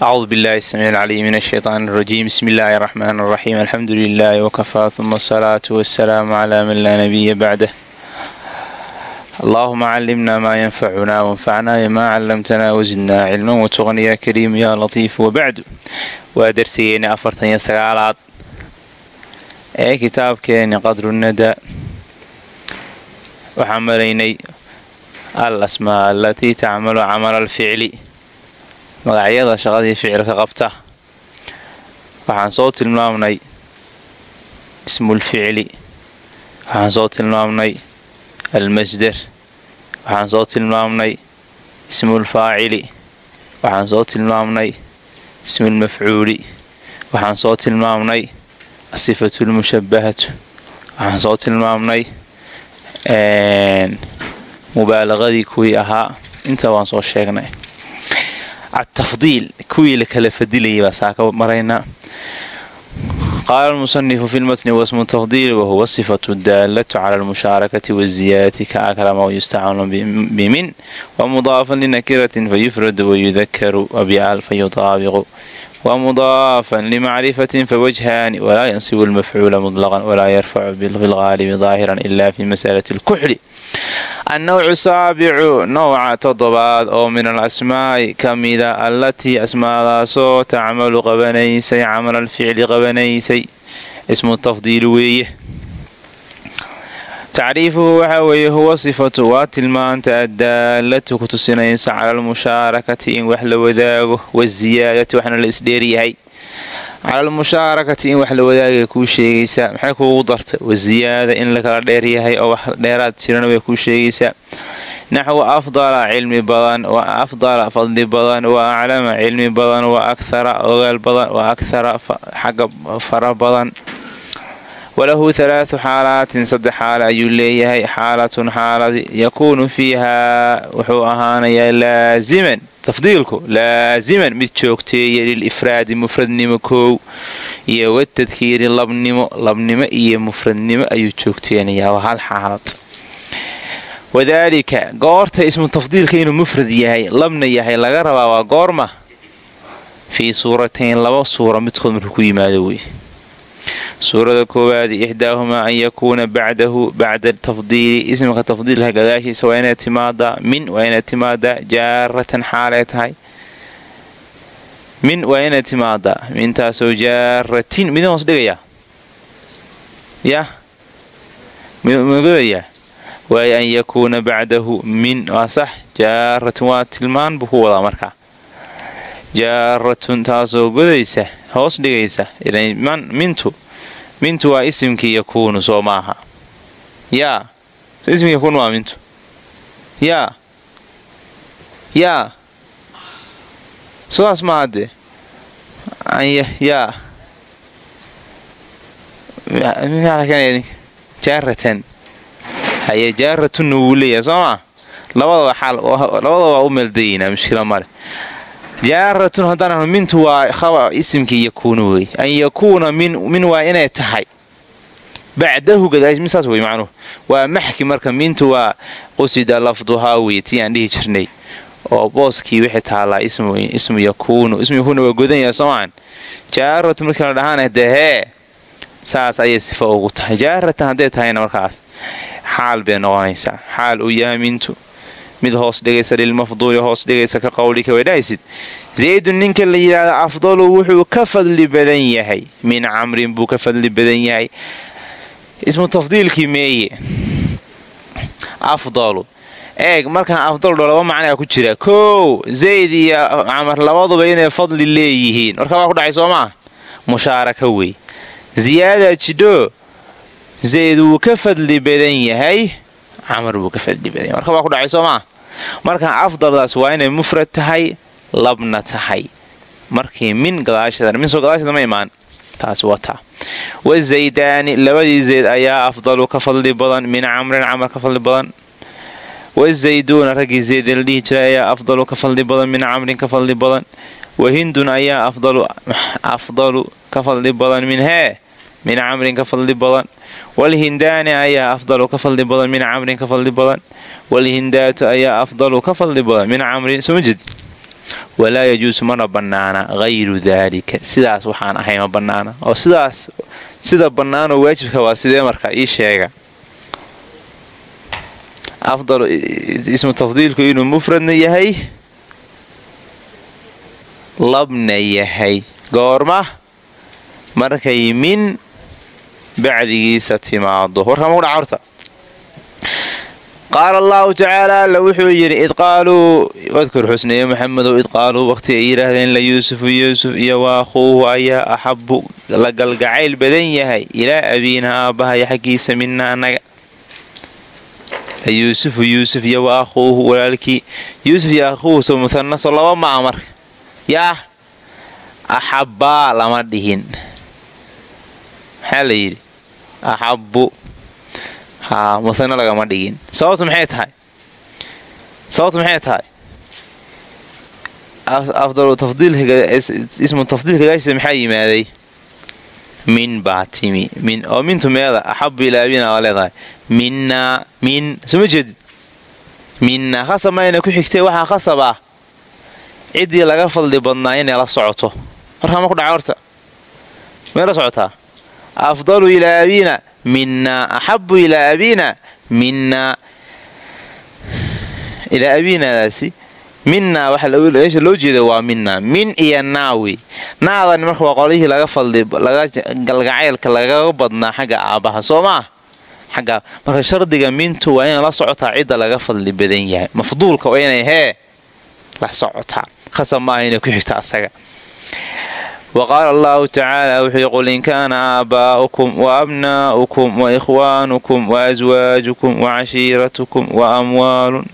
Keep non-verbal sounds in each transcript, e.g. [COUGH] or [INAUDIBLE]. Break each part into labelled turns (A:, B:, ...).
A: acuudu billahi samiic alcaliim min ashaytaan rajiim bismi illaahi raxmaan raxiim alxamdu lilaahi wakafaa uma asalaatu wasalaamu calaa man laa nabiya bacdah allaahuma callimna maa yanfacunaa wanfacnaa bimaa callamtanaa wasidnaa cilman watuqan yaa kariimu yaa latiif wabacdu waa darsigeeni afartan iyo sagaalaad ee kitaabkeeni qadrunada waxaan maraynay al asmaa alatii tacmalu camal alficli magacyada shaqadii ficilka qabta. Waxaan soo tilmaamnay ismulficli waxaan soo tilmaamnay almasder. Waxaan soo tilmaamnay ismulfaacili waxaan soo tilmaamnay ismulmafcuuli waxaan soo tilmaamnay asifatu lmushabahatu waxaan soo tilmaamnay mubaalaqadii kuwii ahaa. Inta waan soo sheegnay atafdiil kuwii la kala fadilayay baa saa ka maraynaa qaala almusanifu fi lmatni wasmu tafdiil wahuwa sifatu daalatu cala almushaarakati waziyaadati ka akrama wayustacmalu bimin wamudaafan linakiratin fayufradu wayudakaru wabial fayudaabiqu wamudaafan limacrifatin fawajhaani walaa yansibu lmafcuula muطlaqan walaa yarfacu bilgaalibi daahiran ila fi masalati اlkuxli annowcu saabicu nowca toddobaad oo min alasmaa'i ka mida allatii asmaadaasoo tacmalu qabanaysay camal alficli qabanaysay ismu tafdiil weeye tacriifuhu waxaa weeye huwa sifatu waa tilmaanta addaalatu ku tusinaysa cala almushaarakati in wax la wadaago waziyaadati waxna la isdheeryahay cala almushaarakati in wax la wadaagay kuu sheegaysaa maxay kuugu darta waziyaada in lakala dheeryahay oo wax dheeraad jirana way kuu sheegaysaa naxwu afdala cilmi badan wa afdala fadli badan wa aclama cilmi badan wa akhara ogaal badan wa akhara xagga fara badan walahu halaathu xaalaatin saddex xaale ayuu leeyahay xaalatun xaaladi yakuunu fiihaa wuxuu ahaanayaa laasiman tafdiilku laasiman mid joogteeya lilifraadi mufradnimo koow iyo watadkiiri labnimo labnimo iyo mufradnimo ayuu joogteenayaa waa hal xaalad wadaalika goorta ismu tafdiilka inuu mufrad yahay labna yahay laga rabaa waa goorma fii suuratayn laba suura midkood markuu ku yimaado wey suurada koowaadi ixdaahumaa an yakuuna bacdahu bacda tafdiili. Ismika tafdiilka gadaashiisa waa inay timaadaa min waa inay timaadaa jaaratan xaalay tahay. Min waa inay timaadaa mintaasoo jaaratin midin hoos dhigaya? Yah magodayaa waayo an yakuuna bacdahu min waa sax. Jaaratun waa tilmaan buu ku wadaa markaa jaaratun taasoo godaysa hoos dhigaysa mintu mintu waa isimkii yakuunu soo maaha. Yaa ismkii yakuunu waa mintu. Yaa yaa sidaas ma hadde yaa jaaratan. Haye jaaratunna wuu leeyahay soo maa labadaba xaal labadaba waa u meeldayaynaa mushkila male jaaratun haddaan mintu waa isimkii yakuunu wey. An yakuuna min waa inay tahay. Bacdahu gadaasmisaas wey macnuhu. Waa maxki marka mintu waa qusida lafduhaa wey tii aan dhihi jirnay. Oo booskii waxay taallaa ismu yakuunu ismu yakuuna waa godanyaha soomaan jaaratun markii la dhahaana dee hee saas ayay sifa ugu tahay. Jaaratan hadday tahayna markaas xaal bay noqonaysaa. Xaal uu yahay mintu mid hoos dhigaysa lilmafduuli hoos dhigaysa ka qowlika waydhahaysid zaydun ninka la yidhaahdo afdalu wuxuu ka fadli badan yahay. Min camrin buu ka fadli badan yahay. Ismu tafdiilkii meeye. Afdalu. Eeg markaan afdalu dho laba macnaa ku jira. Kow zayd iyo camar labaduba inay fadli leeyihiin. Marka waa ku dhacay soo maa? Mushaaraka wey. Ziyaada jidho zayd wuu ka fadli badan yahay. Camar buu ka fadli badan yahay. Marka waa ku dhacay soo maa markaan afdaldaas waa inay mufrad tahay labna tahay. Markii min gadaasheeda min soo gadaasheeda ma imaan. Taasi wataa wazaydaani labadii zayd ayaa afdalu ka fadli badan min camrin camar ka fadli badan. Wazayduuna raggii zayd la dhihi jiray ayaa afdalu ka fadli badan min camrin ka fadli badan. Wahindun ayaa afdalu ka fadli badan min hee min camrin ka fadli badan. Walhindaani ayaa afdalu ka fadli badan min camrin ka fadli badan. Walhindaatu ayaa afdalu ka fadli badan min camrin soo ma jeed? Walaa yajuusu mana bannaana hayru daalika sidaas waxaan ahay ma bannaana. Oo sidaas sida bannaanoo waajibka waa sidee marka? Ii sheega. Afdal ismu tafdiilku inuu mufradna yahay? Labna yahay. Goorma? Markay min bacdigiisa timaado. Warkama kudhaca horta qaala allahu tacaala alla wuxuu yidhi id qaaluu wadkur xusneeye maxamedow id qaaluu waqti ay yidhaahdeen la yuusufu yuusuf iyo waakhuuhu ayaa axabu la galgacayl badan yahay ilaa abiina aabbahaya xaggiisa mina annaga. Yuusufu yuusuf iyo waakhuuhu walaalkii yuusuf iyo akhuuhu soo muhanaso laba maa marka. Yaa axabbaa lama dhihin. Maxaa la yidhi axabbu haa muhano lagama dhigin sababtu maxay tahay sababtu maxay tahay tafdiilismu tafdiilka gaashisa maxaa yimaaday min baa timi min oo mintu meeda axabu ilaa abina waa leedahay minnaa min soma jeedid minnaa khasab mayna ku xigtay waxaa khasab ah ciddii laga fadli badnaa inay la socoto markaa ma ku dhaca horta may socotaa afdalu ilaa abina minnaa axabu ilaa abina minnaa ilaa abinadaasi minnaa waxa loo jeeda waa minnaa min iyo naawi naadan marka waa qolihii laga fadli galgacaylka lagaga badnaa xagga aabbaha soo maa xagga marka shardiga mintu waa inay la socotaa cidda laga fadli badan yahay mafduulka waa inay hee la socotaa khasab maaha inay ku xigta asaga wa qaala allahu tacaala wuxuu qul in kaana aabaa'ukum wa abnaa'ukum wa ikhwaanukum wa aswaajukum wa cashiiratukum wa amwaalun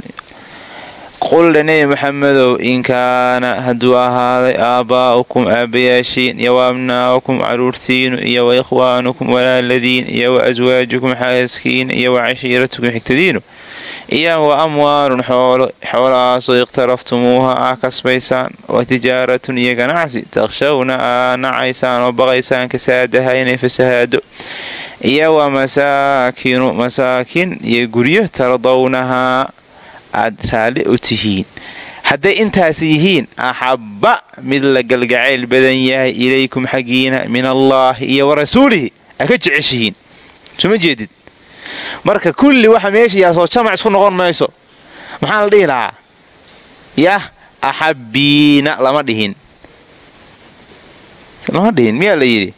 A: quldha nebi maxamedow in kaana hadduu ahaaday aabbaa'ukum aabbayaashiin iyo wa abnaa'ukum caruurtiinu iyo wa ikhwaanukum walaaladiin iyo wa aswaajukum xaaskiin iyo wa cashiiratukum xigtadiinu iyo wa amwaalun xoolo xoolahaasoo ikhtaraftumuuha ah kasbaysaan wa tijaaratun iyo ganacsi takshawna aa nacaysaan oo baqaysaan kasaadaha inay fasahaado iyo wa masaakinu masaakin iyo guryo tardawnahaa aad raalli u tihiin hadday intaas yihiin axabba mid la galgacayl badan yahay ilaykum xaggiina min allaahi iyo wa rasuulihi aa ka jeceshihiin soma jeedid marka kulli waxa meesha yaasoo jamac isku noqon mayso. Maxaa la dhihi lahaa? Yah axabbiina lama dhihin. Lama dhihin miyaa la yidhi?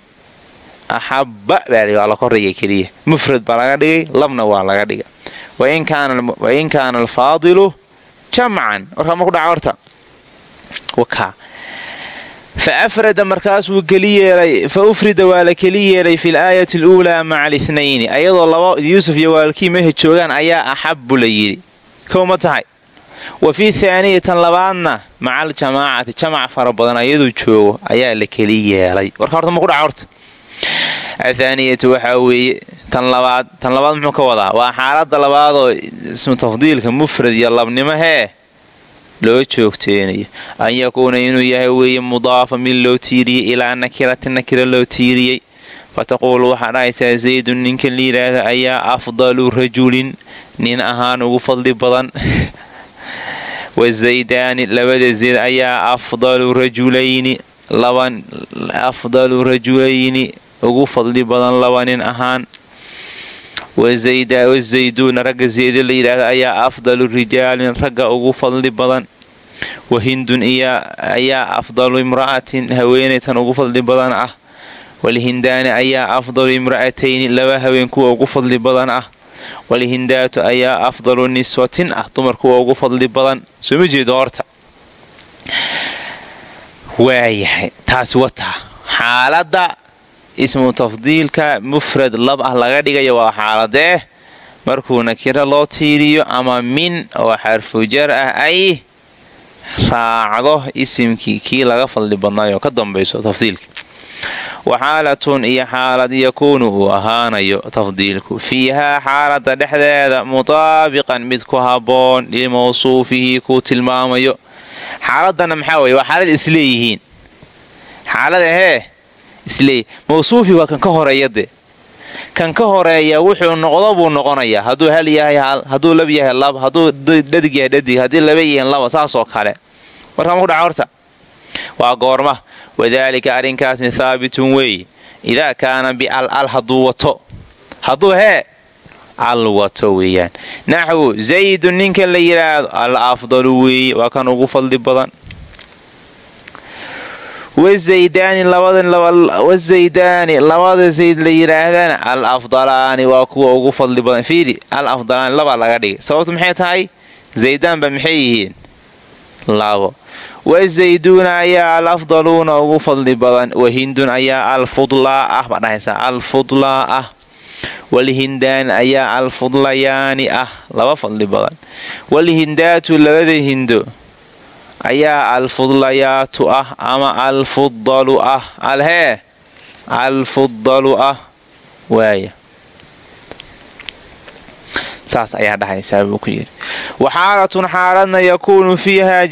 A: Axabba baa waa la korrigay keliya. Mufrad baa laga dhigay labna waa laga dhiga wain kaana alfaadilu jamcan. Warkaa ma ku dhaca horta wakaa fa afrada markaasuu keli yeelay fa ufrida waa la keli yeelay fi laayati aluulaa macaalithnayni ayadoo laba yuusuf iyo waalkii meesha joogaan ayaa axabbu la yidhi kow ma tahay wa fii thaaniyatan labaadna maca aljamaacati jamac fara badan ayaduu joogo ayaa la keli yeelay warka horta ma ku dhaca horta tan labaad tan ka wadaa waa xaalada labaadoo ismu tafdiilka mufrad iyo labnimo loo joogteenayo an yakuuna inuu yahay weeye mudaafa mid loo tiiriyey ilaa nakirati nakira loo tiiriyey. Fataquulu waxaa dhahaysaa zaydun ninka la yidhaahda ayaa afdalu rajulin nin ahaan ugu fadli badan. [LAUGHS] Wazaydaani labada zayd ayaa afdalu rajulayni afdalu rajulayni ugu fadli badan laba nin ahaan. Wazayduuna ragga zeyda la yidhaahda ayaa afdalu rijaalin ragga ugu fadli badan wa hindun ayaa afdalu imra'atin haweenaytan ugu fadli badan ah. Walhindaani ayaa afdalu imra'atayni laba haween kuwa ugu fadli badan ah. Walhindaatu ayaa afdalu niswatin ah dumar kuwa ugu fadli badan. Soo ma jeedo horta? Waayahay taasi wataa xaaladda ismu tafdiilka mufrad lab ah laga dhigayo waa xaaladee. Markuu nakiro loo tiiriyo ama min oo xarfujar ah ay raacdo isimkii kii laga fadli badnaayoo ka dambayso tafdiilka wa xaalatun iyo xaalad yakuunu uu ahaanayo tafdiilku. Fiihaa xaalada dhexdeeda mutaabiqan mid ku habboon limawsuufihi kuu tilmaamayo. Xaaladana maxaa weye waa xaalad isleeyihiin. Xaalada hee isleey mawsuufi waa kan ka horreeya de kan ka horreeya wuxuu noqdo buu noqonayaa. Hadduu hal yahay hal hadduu lab yahay lab hadduu dhadig yahay dhadig haddii laba yihiin laba saasoo kale. Warkaa maku dhaca horta. Waa goorma. Wadaalika arrinkaasni thaabitun weeye idaa kaana bial al hadduu wato. Hadduu hee al wato weeyaan. Naxwu zaydun ninka la yidhaahdo al afdalu weeye waa kan ugu fadli badan wazaydaani labada zayd la yidhaahdana al afdalaani waa kuwa ugu fadli badan. Fiiri al afdalaani labaa laga dhigay. Sababtu maxay tahay? Zaydaanba maxay yihiin? Labo. Wazayduuna ayaa al afdaluuna ugu fadli badan. Wahindun ayaa alfudlaa ah baa dhahaysaa alfudlaa ah. Walhindaan ayaa alfudlayaani ah laba fadli badan. Walhindaatu labada hindo ayaa alfudlayaatu ah ama alfudalu ah. Alhee alfudalu ah. Waaya. Saas ayaa dhahaysaa buu ku yidhi. Wa xaalatun xaaladna yakuunu fiiha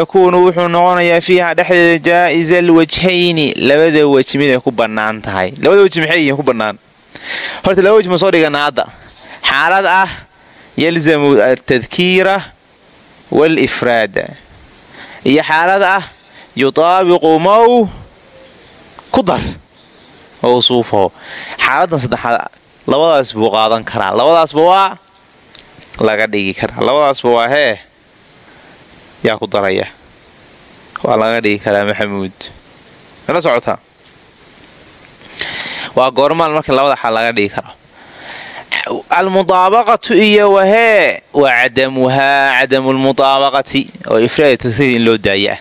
A: yakuunu wuxuu noqonayaa fiiha dhexdeeda jaa'iza alwajhayni labada wej miday ku bannaan tahay. Labada wej maxay yihiin ku bannaan? Horta laba wej ma soo dhigana hadda. Xaalad ah yalzamu altadkiira waalifraada iyo xaalad ah yutaabiqu mow ku dar mawsuufaho xaaladan saddexaad labadaas buu qaadan karaa labadaasba waa laga dhigi karaa labadaasba waa hee yaa ku daraya waa laga dhigi karaa maxamuud mala socotaa waa goormaal marka labada xaal laga dhigi almudaabaqatu iyo wahee waa cadamuhaa cadamu lmudaabaqati oo ifraad tasriir in loo daaya ah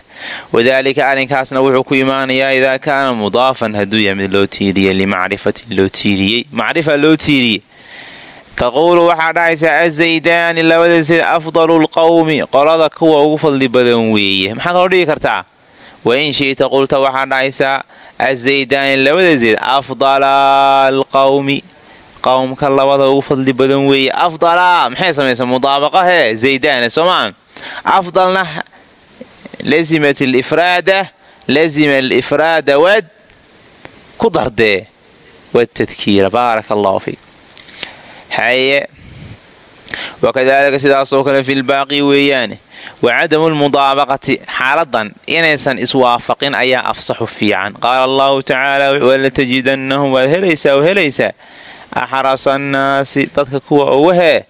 A: wadaalika arrinkaasna wuxuu ku imaanayaa idaa kaana mudaafan hadduu yahay mid loo tiiriyey limacrifatin loo tiiriyey macrifa loo tiiriyey taquulu waxaa dhahaysaa azaydaani labada zayd afdalu lqowmi qolada kuwa ugu fadli badan weeye maxaad hoo dhigi kartaa wain shi'ta qulta waxaa dhahaysaa azaydaani labada zayd afdala alqowmi qowmka labada ugu fadli badan weeye afdalaa maxay samaysaa mudaabaqahee zaydaana soomaa afdalna lazimat alifraada lazima alifraada wad ku dardee wadtadkiira baaraka allahu fiik. Haye wakadaalika sidaasoo kale fi lbaaqi weeyaane wa cadamu lmudaabaqati xaaladan inaysan iswaafaqin ayaa afsaxu fiican. Qaala allahu tacaala walatajidannahum waad helaysaa oo helaysaa axrasa annaasi dadka kuwa ugu hee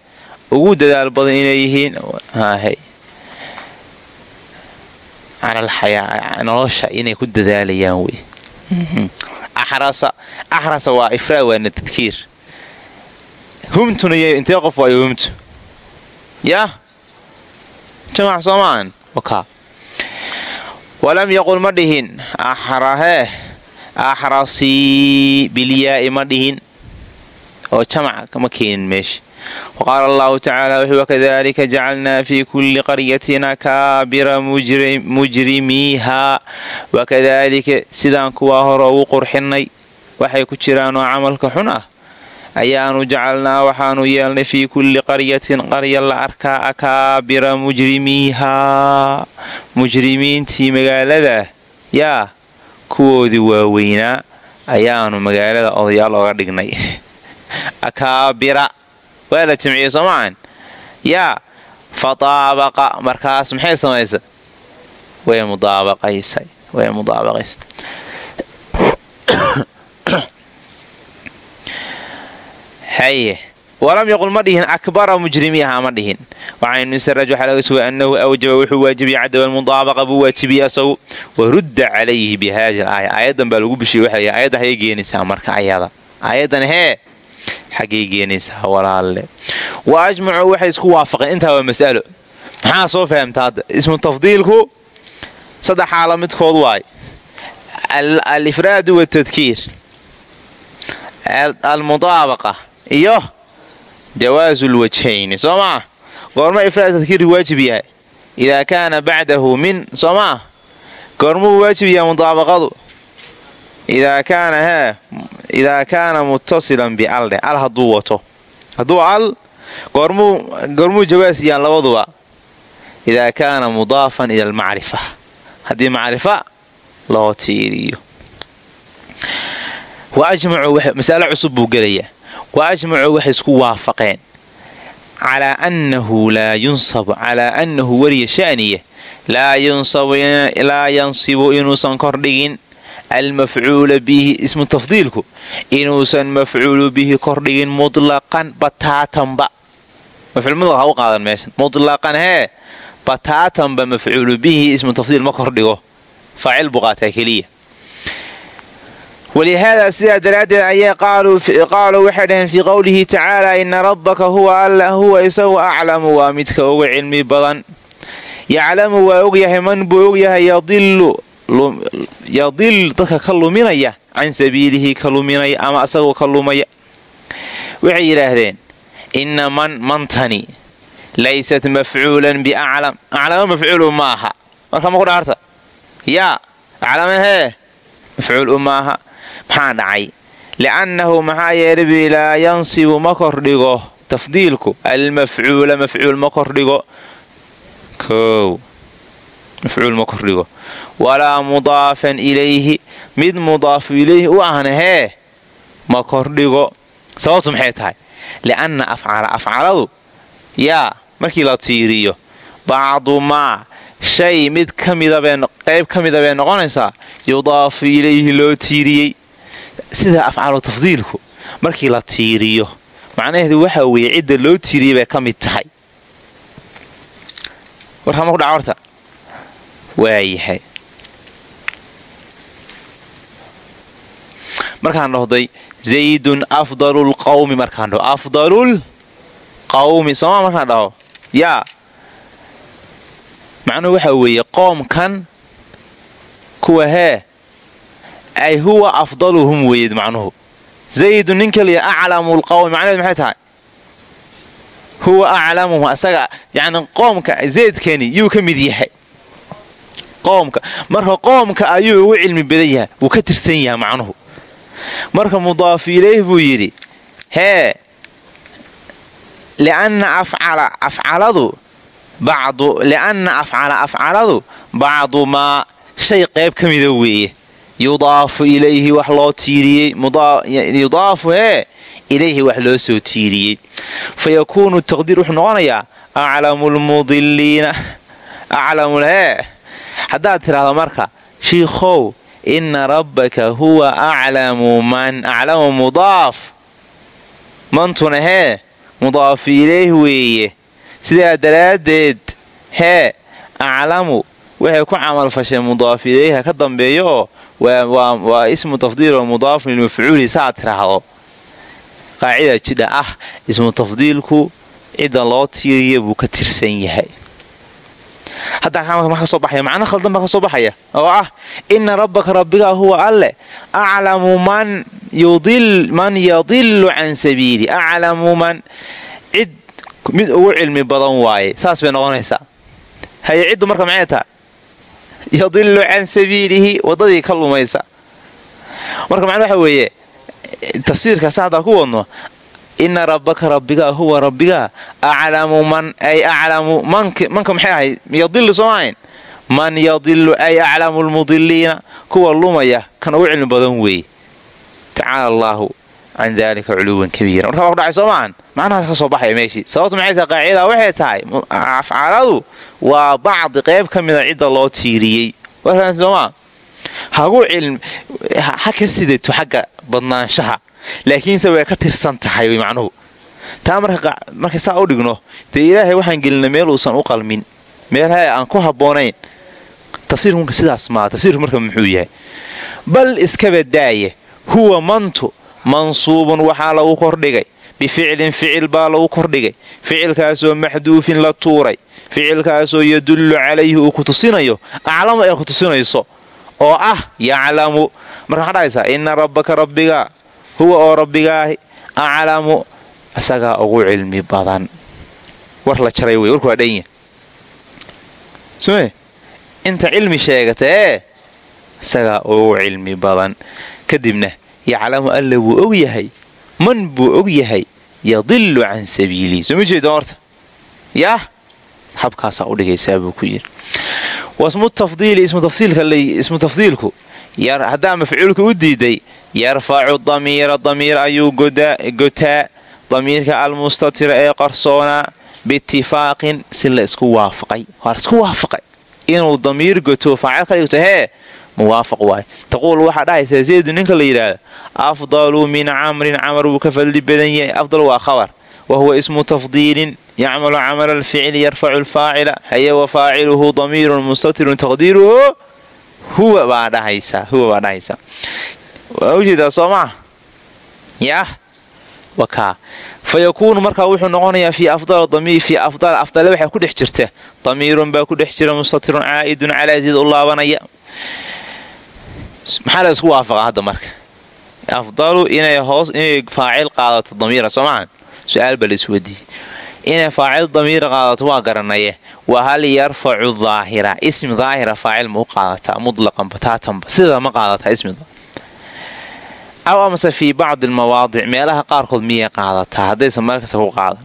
A: ugu dadaal badan inay yihiin. Nolosha inay ku dadaalayaan wey. Axrasa waa ifraad waana tadkiir humtuna y intee qof waayo humtu? Yaa jamac soomaan? Walam yaqul ma dhihin. Axrahee axrasii bilyaa'i ma dhihin oo jamac kama keenin meesha waqaala allahu tacaala wuxuu wakadalika jacalnaa fi kulli qaryatin akaabira mujrimiihaa wakadaalika sidaan kuwaa hore ugu qurxinay waxay ku jiraan oo camalka xun ah ayaanu jacalnaa waxaanu yeelnay fii kulli qaryatin qarya la arkaa akaabira mujrimiihaa mujrimiintii magaalada yaa kuwoodii waaweynaa ayaanu magaalada odayaal ooga dhignay akaabira. Waa la jimciyey soo maahan yaa fataabaqa markaas maxay samaysa? Way mudaabaqaysay way mudaabaqaysay. [COUGHS] Haye walam yaqul ma dhihin akbara mujrimiiha ma dhihin. Waxaan misraj waxaa laga sugay annahu awjaba wuxuu waajibiyey cadaba mudaabaqa buu waajibiyey asagu warudda calayhi bi alaaya. Aayadan baa lagu bishiyey waxa aayadda hayay geenaysaa marka ayada. Aayadan hee xaggay geenaysaa walaalle wa ajmacuu waxay isku waafaqeen. Intaa waa mas'alo maxaa soo fahamta hadda? Ismu tafdiilku saddex xaala midkood waay. Alifraadu watadkiir almudaabaqa. Iyo jawaasu lwajhayni soo maa goorma ifraad tadkiirku waajib yahay. Idaa kaana bacdahu min soo maa goormuu waajib yahay mudaabaqadu idaa kaana hee idaa kaana muttasilan bial dheh al hadduu wato hadduu al goormuu jawaas yaan labaduba idaa kaana mudaafan ila almacrifa haddii macrifa loo tiiriyo masalo cusub buu gelayaa wa ajmacuu waxay isku waafaqeen calaa annahu laa yunsabu calaa annahu wariya sha'niya laa yansibu inuusan kordhigin almafcuula bihi ismu tafdiilku inuusan mafcuulu bihi kordhigin mutlaqan bataatanba mutlaqan hee bataatanba mafcuulu bihi ismu tafdiil ma kordhigo faacil buu qaataa keliya walihaada sidaa daraaddeed ayay qaaluu waxay dhaheen fii qowlihi tacaala ina rabbaka huwa alla huwa isagu aclamu waa midka uga cilmi badan yaclamu waa ogyahay man buu ogyahay yadil dadka ka luminaya can sabiilihi ka luminaya ama asagoo ka lumaya. Waxay yidhaahdeen inna man mantani laysat mafcuulan biaclam. Aclama mafcuulu maaha marka ma ku dhaarta? Yaa aclamahee mafcuul maaha maxaa dhacay? Li'annahu maxaa yeelay laa yansibu ma kordhigo tafdiilku. Almafcuula mafcuul ma kordhigo. Kow mafcuul ma kordhigo walaa mudaafan ilayhi mid mudaafu ilayhi u ahna hee ma kordhigo sababtu maxay tahay li'anna afcala afcaladu yaa markii la tiiriyo bacdu maa shay mid qayb ka mida bay noqonaysaa yudaafu ilayhi loo tiiriyey sida afcalu tafdiilku markii la tiiriyo macnaheedu waxa weeye cidda loo tiiriyey bay ka mid tahay warkama ku dhaca horta waayahay. Markaan dhahday zaydun afdalu lqawmi markaan dhaho afdalul qawmi sooma markaan dhaho? Yaa macnuhu waxa weeye qoomkan kuwa hee ay huwa afdaluhum weeyed macnuhu. Zaydun nin kaliya aclamu lqawmi macnaheed maxay tahay? Huwa aclamuhum asaga yani qoomka zaydkani yuu ka mid yahay qoomka. Marka qoomka ayuu ugu cilmi badan yahay wuu ka tirsan yahay macnuhu. Marka mudaafu ilayh buu yidhi hee lianna afcala afcaladu lianna afcala afcaladu bacdu maa shay qayb ka mida weeye. Yudaafu ilayhi wax loo tiiriyey yudaafu hee ilayhi wax loo soo tiiriyey. Fa yakuunu taqdiir wuxuu noqonayaa aclamu lmudiliina aclamu hee haddaad tidhaahdo marka shiikhow inna rabbaka huwa aclamu man aclamu mudaaf. Mantuna hee mudaafu ilayh weeye. Sidaa daraaddeed hee aclamu waxay ku camalfasheen mudaaf ilayha ka dambeeyo oo waa ismu tafdiil oo mudaafun lilmafcuuli saaad tiraahdo qaacida jidha ah ismu tafdiilku cidda loo tiiriya buu ka tirsan yahay haddaa ma ka soo baxaya macno khaldan baa ka soo baxaya? Oo ah inna rabbaka rabbigaa huwa alle aclamu man yadilu can sabiili aclamu man cid mid ugu cilmi badan waaye saas bay noqonaysaa. Haye ciddu marka maxay tahay? Yadilu can sabiilihi wadadii ka lumaysa. Marka macna waxa weeye tafsiirkaas haddaa ku wadno ina rabbaka rabbigaa huwa rabbigaa aclamu man ay aclamu manka maxay ahayd? Yadilu soo ahayn? Man yadilu ay aclamu lmudiliina kuwa lumaya kan ugu cilmi badan weeye tacaala allaahu can dalika culuwan kabiira marka waa ku dhacay soo maahan macnahaas ka soo baxaya meeshii sababta maxay tahay? Qaacidaa waxay tahay afcaaladu waa bacdi qayb ka mida cidda loo tiiriyey. Warkaan soomaa hagu cilm ha ka sidato xagga badnaanshaha. Laakiinse way ka tirsan tahay macnuhu. Taa marka saa u dhigno dee ilaahay waxaan gelinay meel uusan u qalmin. Meel ha aan ku habboonayn. Tafsiirku marka sidaas maa tafsiirku marka muxuu yahay. Bal iskaba daaya huwa mantu mansuubun waxaa lagu kordhigay. Bificlin ficil baa lagu kordhigay. Ficilkaasoo maxduufin la tuuray. Ficilkaasoo yadullu calayhi uu ku tusinayo. Aclamu ay ku tusinayso oo ah yaclamu. Marka waxaa dhahaysaa inna rabbaka rabbigaa huwa oo rabbigaahi aclamu. Isagaa ugu cilmi badan. War la jaray wey warku waa dhanya sme inta cilmi sheegata ee isagaa ugu cilmi badan. Kadibna yaclamu alla wuu og yahay man buu og yahay yadilu can sabiilihi. Soo ma jeeda horta? Yaah habkaasaa u dhigaysaa buu ku yidhi wasmu tafdiili ismu tafdiilku. Haddaa mafcuulka u diiday yarfacu damiira damiir ayuu gotaa. Damiirka almustatira ee qarsoonaa biitifaaqin si la isku waafaqay. Waa la isku waafaqay. Inuu damiir goto faacil ka dhigto hee muwaafaq waay. Taquul waxaa dhahaysaa zaydu ninka la yidhaahdo afdalu min camrin camar wuu ka fadli badan yahay afdal waa khabar wa huwa ismu tafdiilin yacmalu camala alficli yarfacu lfaacila haye wa faaciluhu damiirun mustatirun taqdiiruhu huwa baa dhahaysaa huwa baa dhahaysaa waa u jeedaa soo maa yaah wakaa fa yakuunu markaa wuxuu noqonayaa fii afdal damiir fii afdal afdale waxaa ku dhex jirta damiirun baa ku dhex jira mustatirun caa'idun calaa zid u laabanaya maxaa la isku waafaqa hadda marka afdalu inay hoos inay faacil qaadato damiira soo maaha su'aal baa la isweydiiyey inay faacil damiira qaadato waa garanaye waa hal yarfacu daahira ismi daahira faacil ma u qaadataa mutlaqan bataatanba sida ma qaadataa ismida aw amase fii bacdi almawaadic meelaha qaarkood miyay qaadataa haddaysan markasta ku qaadan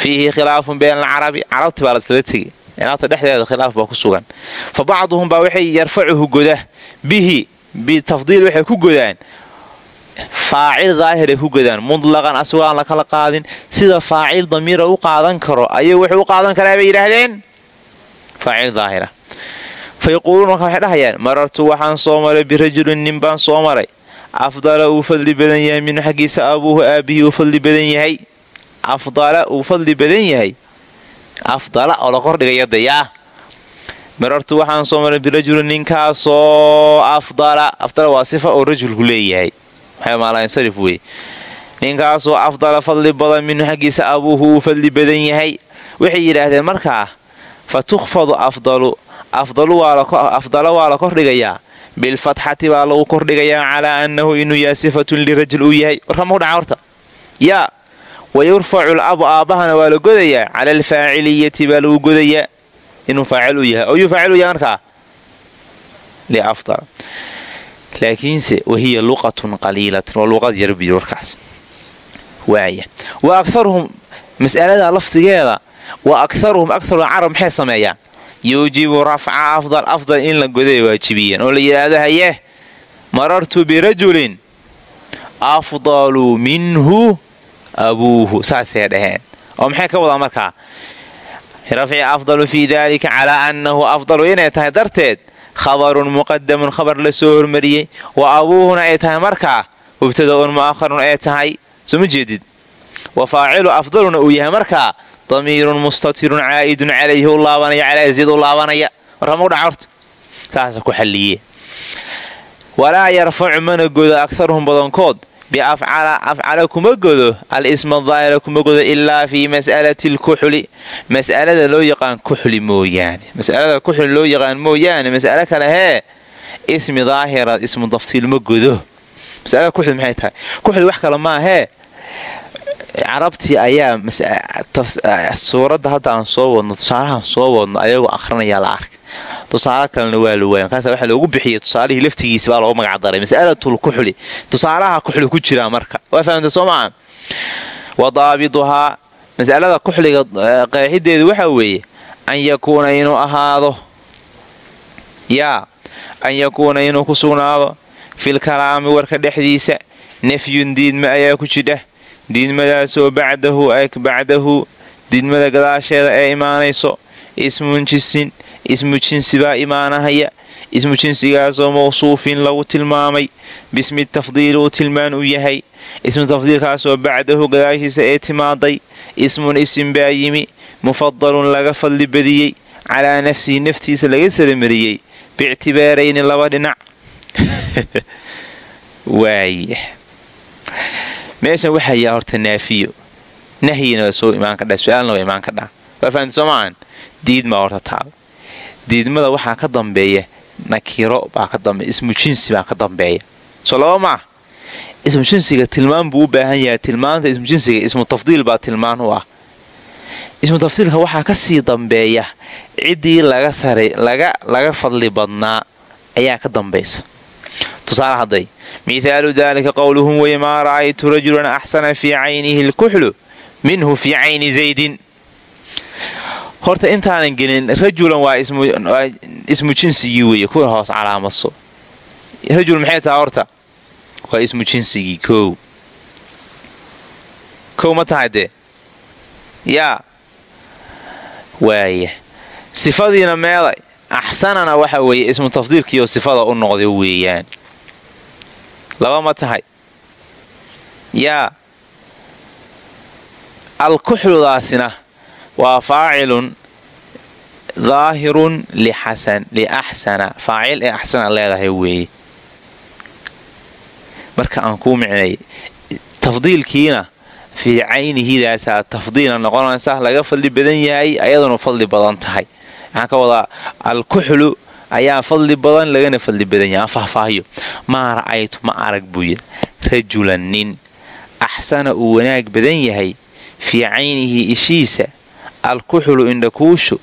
A: fiihi khilaafun been alcarabi carabti baa laskala tegay naabta dhexdeeda khilaaf baa ku sugan fa bacduhum baa waxay yarfacuhu goda bihi bitafdiil waxay ku godaan faacil daahiray ku godaan mutlaqan asagoo aan la kala qaadin. Sida faacil damiira u qaadan karo ayuu wuxuu u qaadan karaa bay yidhaahdeen? Faacil daahira fa yaquuluun dhahayaan marartu waxaan soo maray birajulin nin baan soo maray. Afdala uu fadli badan yahay minhu xaggiisa abuuhu aabihii uu fadli badan yahay. Afdala uu fadli badan yahay? Afdala oo la kordhigaya dayaa marartu waxaan soo maray birajulin ninkaasoo afdala. Afdala waa sifa oo rajulku leeyahay maxamaansarif wey ninkaasoo afdala fadli badan minhu xaggiisa abuuhu uu fadli badan yahay. Waxay yidhaahdeen markaa fa tukhfadu afdalu. Afdala waa la kordhigayaa. Bilfatxati baa lagu kordhigayaa calaa annahu inuu yahay sifatun lirajul uu yahay. Warkama kudhaca horta. Yaa wa yurfacu labu aabbahana waa la godayaa. Cala alfaaciliyati baa lagu godayaa. Inuu faacil u yahay. Oo yuu faacil u yahay markaa laakiinse wahiya luqatun qaliilatun waa luqad yar biyo warkaas. Waaya wa akaruhum mas'alada laftigeeda wa akharuhum akaru carab maxay sameeyaan? Yuujibu rafca afdal afdal in la goday waajibiyeen. Oo la yidhaahdo hayee marartu birajulin afdalu minhu abuuhu. Saasay dhaheen. Oo maxay ka wadaa markaa? Rafci afdalu fii dalika calaa annahu afdalu. Inay tahay darteed khabarun muqadamun khabar la soo hormariyey wa abuuhuna ay tahay markaa mubtadaun mu'akharun ay tahay sooma jeedid wa faacilu afdaluna uu yahay markaa damiirun mustatirun caa'idun calayhi u laabanaya calaa zid u laabanaya warkama udhaca horta saasa ku xalliye walaa yarfacu mana godo badankood biafcala afcala kuma godo al isma daahira kuma godo ilaa fii mas'alati lkuxli mas'alada loo yaqaan kuxli mooyaane mas'alada kuxli loo yaqaan mooyaane mas'alo kale hee ismi daahira ismu tafsiil ma godo masalada kuxli maxay tahay kuxli wax kale maahee carabtii ayaa suuradda hadda aan soo wadno tusaalahaan soo wadno ayagoo akrinayaa la arkay tusaale kalena waa la waaya markaas waxa loogu bixiyay tusaalihii laftigiisa baa loogu magacdaray mas'alatul kuxli. Tusaalaha kuxli ku jiraa marka. Waa fahamta soo wa daabiduhaa. Mas'alada kuxliga qeexideedu waxa weeye an yakuuna inuu ahaado. Yaa an yakuuna inuu ku sugnaado. Fil kalaami warka dhexdiisa. Nafyun diidma ayaa ku jidha. Diidmadaasoo bacdahu bacdahu. Diidmada gadaasheeda ee imaanayso. Ismun jinsin ismu jinsi baa imaanahaya ismu jinsigaasoo mawsuufin lagu tilmaamay. Bismi tafdiili uu tilmaan u yahay. Ismu tafdiilkaasoo bacdahu gadaashiisa ee timaaday. Ismun isim baa yimi. Mufadalun laga fadli badiyey. Calaa nafsihi naftiisa laga saramariyey. Biictibaarayni laba dhinac. [LAUGHS] Meeshan waxaa yaa horta naafiyo. Nahyina soo imaan kadhaa su'aalna waa imaan kadhaa waa fahamta soo maahan diidmaa horta taal diidmada waxaa ka dambeeya nakiro ismu jinsi baa ka dambeeya. Soo laba ismu jinsiga tilmaan buu u baahan yahay tilmaanta ismu jinsiga ismu tafdiil baa tilmaan u ah. Ismu tafdiilka waxaa ka sii dambeeya ciddii laga fadli badnaa ayaa ka dambaysa. Tusaale hadday mithaalu daalika qowluhum wey maa ra'aytu rajulan axsana fii caynihi lkuxlu minhu fii cayni zaydin horta intaanan gelin rajulan waa ismu jinsigii weeye kuwa hoos calaamaso. Rajul maxay tahay horta? Waa ismu jinsigii koow kow ma tahay dee? Yaa waaya sifadiina meeday axsanana waxa weeye ismu tafdiilkiiyo sifada u noqday weeyaan. Laba ma tahay? Yaa alkuxludaasina waa faacilun daahirun liaxsana faacil ee axsana leedahay weeye marka aan kuu micnay tafdiilkiina fii caynihidaasaa tafdiila noqonaysa laga fadli badan yahay ayaduna fadli badan tahay. Maxaan ka wadaa alkuxlu ayaa fadli badan lagana fadli badan yahay. Aan faahfaahiyo. Maa ra'aytu ma arag buu yidhi. Rajulan nin axsana uu wanaag badan yahay fii caynihi ishiisa alkuxlu indhakuushu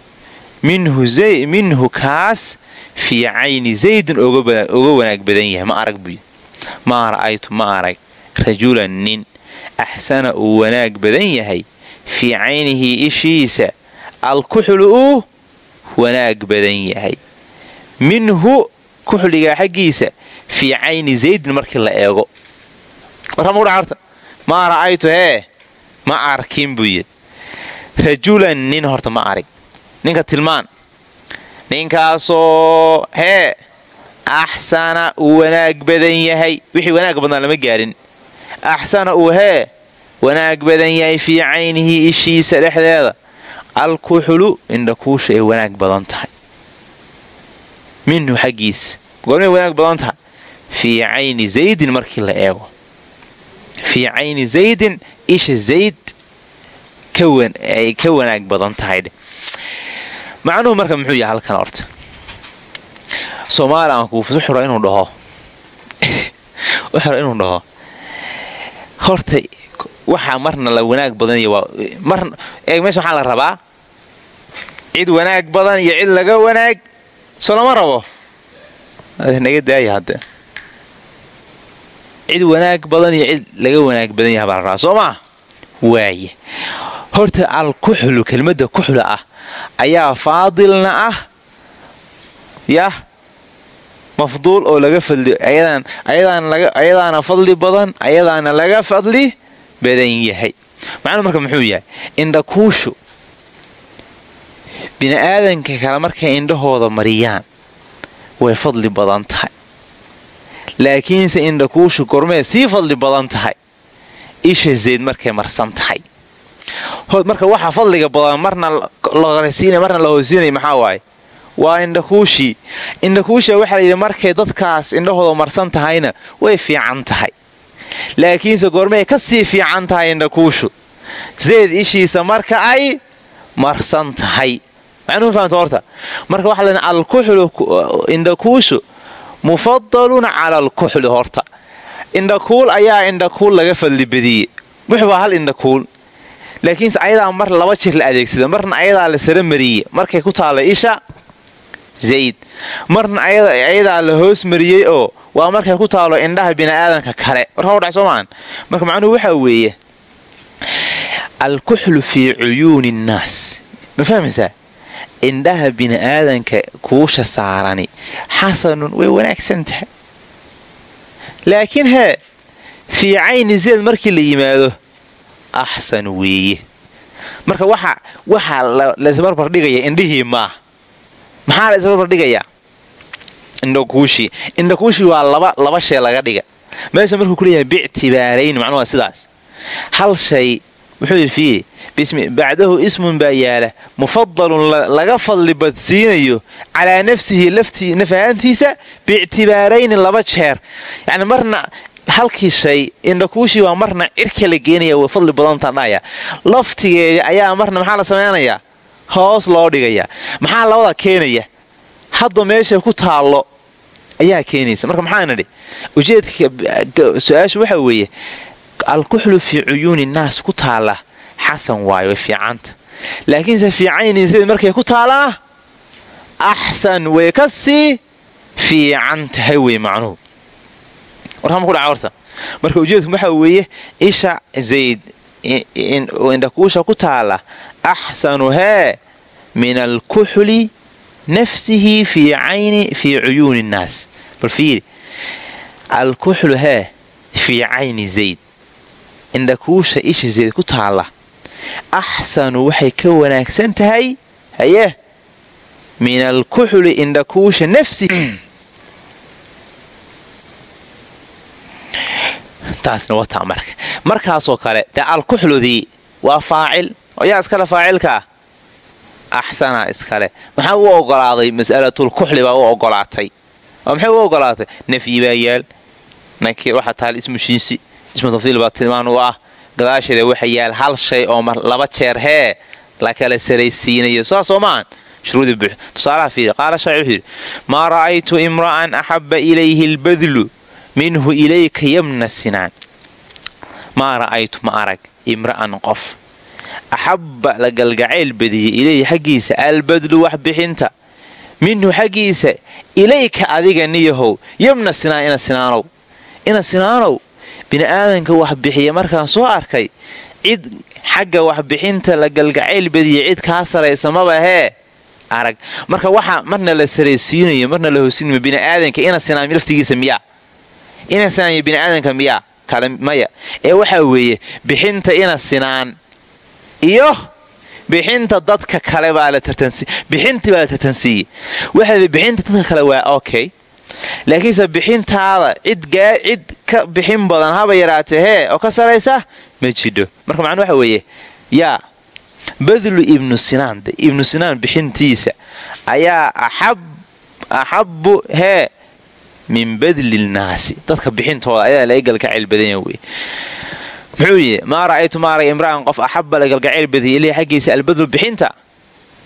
A: minhu kaas fii cayni zaydin uga wanaag badan yahay. Ma arag yidhi maa ra'aytu ma arag. Rajulan nin axsana uu wanaag badan yahay. Fii caynihi ishiisa alkuxlu uu wanaag badan yahay. Minhu kuxligaa xaggiisa fii cayni zaydin markii la eego. Warta maa ra'aytu hee? Ma arkin yidhi rajulan nin horta ma arag. Ninka tilmaan. Ninkaasoo hee axsana uu wanaag badan yahay. Wixii wanaag badnaa lama gaarin. Axsana uu hee wanaag badan yahay fii caynihi ishiisa dhexdeeda. Alkuxulu indhakuusha ay wanaag badan tahay. Minhu xaggiisa goormay wanaag badan tahay? Fii cayni zaydin markii la eego. Fii cayni zaydin isha zayd ay ka wanaag badan tahay. Macnuhu marka muxuu yahay halkan horta. Soomaali aan kuufis wuxura inuu dhaho. [LAUGHS] Wuxura inuu dhaho. Horta waxaa marna la wanaag badan iyo mar eeg meesha waxaa la rabaa cid wanaag badan iyo cid laga wanaag. Soo lama rabo. Naga daaya hadda. Cid wanaag badan iyo cid laga wanaag badan yaha baa la rabaa. Soo maa waaye horta alkuxlu kelmadda kuxla ah ayaa faadilna ah yah mafduul oo laga fadli ayadaana fadli badan ayadaana laga fadli badan yahay. Macnuu marka muxuu yahay? Indhakuushu bini'aadanka kale markay indhahooda mariyaan way fadli badan tahay. Laakiinse indhakuushu gormee sii fadli badan tahay. Isha zayd markay marsan tahay marka waxa fadliga badan marna laqarsiina marna la hoosiinaya maxaa waaye waa indhakuushii indhakuusha waxaa layidhi markay dadkaas indhahooda marsan tahayna way fiican tahay. Laakiinse goormay ka sii fiican tahay indhakuushu zayd ishiisa marka ay marsan tahay. Macnuhu fahamta horta? Marka waxaa la alkuxlu indhakuushu mufadalun cala alkuxli horta. Indhakuul ayaa indhakuul laga fadli badiyey wux waa hal indhakuul laakiinse ayadaa mar laba jir la adeegsada. Marna ayadaa la sara mariyey. Markay ku taalla isha zayd. Marna ayadaa la hoos mariyey oo waa markay ku taalo indhaha bini'aadanka kale. Warkadha soomaan marka macnuhu waxaa weeye alkuxlu fii cuyuuni nnaas. Ma fahmaysaa? Indhaha bini'aadanka kuusha saarani xasanun way wanaagsan tahay. Laakiin hee fii cayni zeed markii la yimaado axsan weeye. Marka waxa waxaa laisbarbardhigaya indhihii maah maxaa la isbarbardhigayaa indhakuushii indhakuushii waa laba shay laga dhiga. Meesha markuu ku leeyahay bictibaarayn macnuu waa sidaas. Hal shay wuxuu yidhi fiiri bacdahu ismun baa yaalla. Mufadalun laga fadli badsiinayo calaa nafsihi nafahaantiisa biictibaarayni laba jeer. Yacni marna halkii shay indhakuushii waa marna cirka la geenaya way fadli badantaan dhahaya laftigeeda ayaa marna maxaa la samaynayaa hoos loo dhigaya. Maxaa labada keenaya? Hadda meesha ku taallo ayaa keenaysa. Marka maxaa nidhi ujeedka su'aashu waxaa weeye alkuxlu fii cuyuuni naas ku taalla xasan waayo way fiicanta laakiinse fiicayni sida markay ku taallaa axsan way ka sii fiican tahay wey macnuhu warkama ku dhaca horta marka ujeedku waxaa weeye isha zayd indhakuusha ku taalla axsanu hee min alkuxli nafsihi fii cayni fii cuyuuni nnaas. Bal fiiri alkuxlu hee fii cayni zayd. Indhakuusha isha zayd ku taalla axsanu waxay ka wanaagsan tahay haye min alkuxuli indhakuusha nafsi taasna wataa marka. Markaasoo kale dee alkuxludii waa faacil. Yaa iskale faacilkaa axsanaa iskale. Maxaa u ogolaaday mas'alatulkuxli baa u ogolaatay? Oo maxay u ogolaatay? Nafyi baa yaal. Nankii waxaa taal ismushiisi ismu tafdiil baa tilmaan u ah. Gadaasheeda waxa yaal hal shay oo laba jeer hee la kala saraysiinayo. Saas soo maahan buux. Tusaalaha fiiri qaala shaaci wuxuu yidhi maa ra'aytu imra'an axabba ilayhi albadlu minhu ilayka yamna sinaan. Maa ra'aytu ma arag imra'an qof. Axabba la galgacayl badiyey ilayhi xaggiisa albadlu wax bixinta. Minhu xaggiisa ilayka adiga niyahow yamna sinaan ina sinaanow. Ina sinaanow. Bini'aadanka wax bixiya markaan soo arkay cid xagga waxbixinta la galgacayl badiya cid kaa saraysa maba hee arag. Marka waxa marna la saraysiinayo marna la hoosinayo bini'aadanka ina sinaamiyo laftigiisa miyaa ina sinaamiyo bini'aadanka miyaa kale maya. Ee waxaa weeye bixinta ina sinaan iyo bixinta dadka kale baa la bixintii baa la tartansiiyey waxaa bixinta dadka kale waa okay laakiinse bixintaada cid ka bixin badan haba yaraatee hee oo ka saraysa ma jidho. Marka macnuu waxa weeye yaa badlu ibnu sinaan ibnu sinaan bixintiisa ayaa axabbu hee min badli nnaasi dadka bixintooda ayaa laga galgacayl badanya wey muxuu yidhi maa ra'aytu maarag imra'an qof axabba la galgacayl badiyay ileyh xaggiisa albadlu bixinta?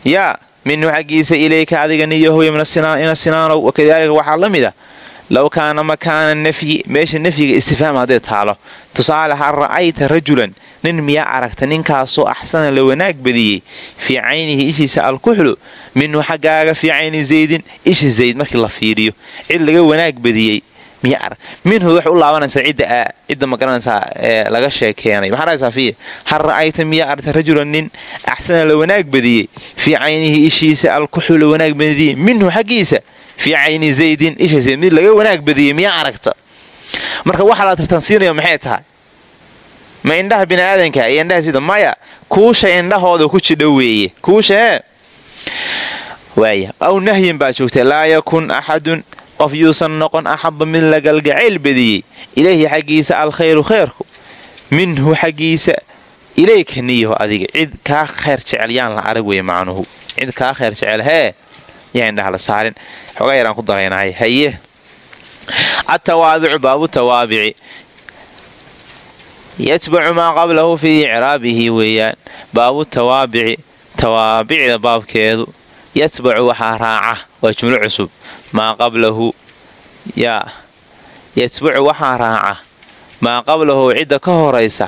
A: Yaa minhu xaggiisa ilayka adiga niyahoy ina sinaanow wakadaalika waxaa la mid a low kaana makaana nafyi meesha nafyiga istifhaam hadday taalo tusaale hal ra'ayta rajulan nin miyaa aragta ninkaasoo axsana la wanaag badiyey fii caynihi ishiisa alkuxlu minhu xaggaaga fii cayni zaydin isha zayd markii la fiiriyo cid laga wanaag badiyey minhu waxay u laabanaysaa cidda ma garanaysaa laga sheekeenay maxaa dhahaysaa fiya hal ra'ayta miyaa aragta rajulan nin axsana la wanaag badiyey fii caynihi ishiisa alkuxlu la wanaag badiyey minhu xaggiisa fii cayni zaydin isha zayd mid laga wanaag badiyey miyaa aragta marka waxaa la tartansiinaya maxay tahay ma indhaha biniaadanka iyo indhaha sida maya kuusha indhahooda ku jidho weeye kuusha waaya aw nahyin baa joogtay laa yakun axadun qof yuusan noqon axabba mid la galgacayl badiyey ilayhi xaggiisa alkhayru khayrku minhu xaggiisa ilayka niyaho adiga cid kaa khayr jecel yaan la arag wey macnuhu cid kaa khayr jecel hee yaa indhaha la saarin. Xoogaa yaraan ku daraynahay haye. Atawaabicu baabu tawaabici. Yatbacu maa qablahu fii icraabihi weeyaan. Baabu tawaabici. Tawaabicda baabkeedu. Yatbacu waxaa raaca. Waa jumlo cusub. Maa qablahu. Yaa. Yatbacu waxaa raaca. Maa qablahu cidda ka horaysa.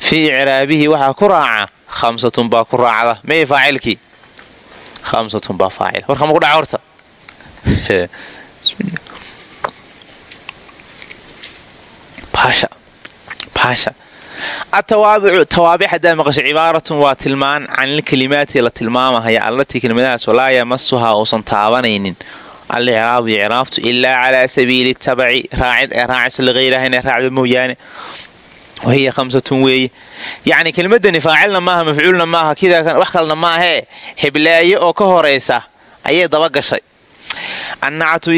A: Fii icraabihi waxaa ku raaca. Khamsatun baa ku raacda. May faacilkii khamsatun baa faacil warkama ku dhaca horta baasha atawaabicu tawaabic haddaa maqasho cibaaratun waa tilmaan canilkelimaati la tilmaamahaya allatii kelimadahaas walaa yamasuhaa uusan taabanaynin alicraabu icraabtu ilaa calaa sabiili tabaci raacid ee raacayso liqayraha inay raacdo mooyaane wahiya khamsatun weeye yacni kelimadani faacilna maaha mafcuulna maaha kidaa wax kalena maahee hiblaaye oo ka horaysa ayay dabagashay annactu